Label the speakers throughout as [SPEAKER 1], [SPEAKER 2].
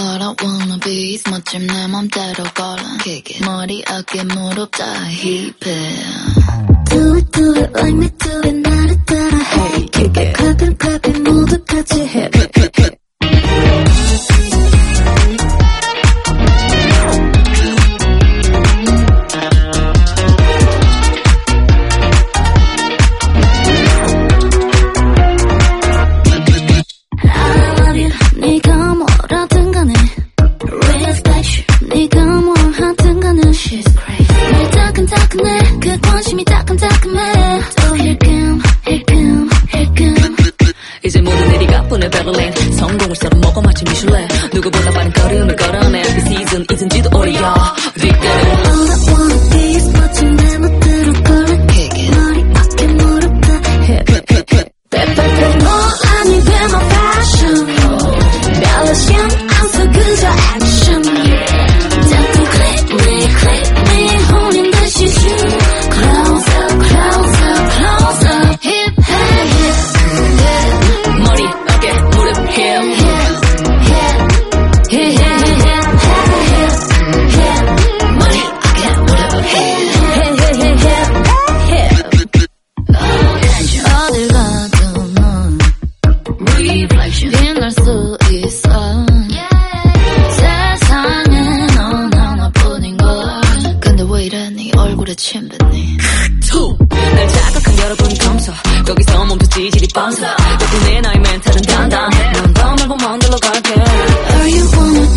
[SPEAKER 1] All I wanna be is 멋짐 내 맘대로 걸어 Kick it 머리 어깨 무릎 다 힙해
[SPEAKER 2] Do it do it like me do it 나를 따라 해 Kick it She's crazy. 날 따끈따끈해. 그 관심이 따끈따끈해. 또 힐끔 힐끔 힐끔.
[SPEAKER 3] 이제 모든 일이 가뿐해 베를린 성공을 서로 먹어 마치 미슐랭 누구보다 빠른 걸음을 걸어내. 그 시즌 잊은지도 오래야
[SPEAKER 1] 침 뱉니
[SPEAKER 3] 날 자극한 여러분 감사 거기서 멈춰 지질이 뻔서 덕분에 나의 멘탈은 단단해. 넌더 말고 만들러 갈게.
[SPEAKER 2] All you wanna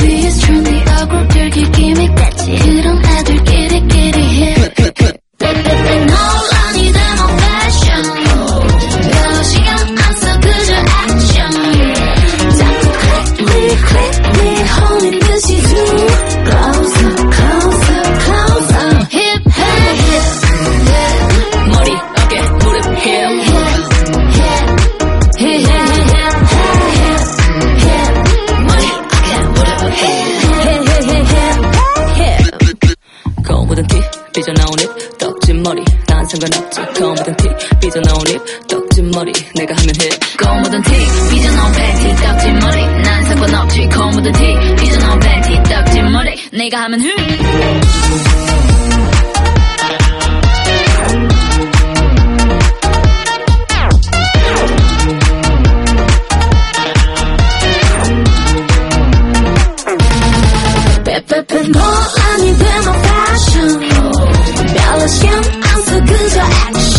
[SPEAKER 3] 머리 난 상관없지 거울보단 티 삐져나온 입 떡진 머리 내가 하면 해
[SPEAKER 1] 고무든 티 삐져나온 팬티 떡진 머리 난 상관없지 고무든 티 삐져나온 팬티 떡진 머리 내가 하면 흠
[SPEAKER 2] 빼빼빼 너 so good your action.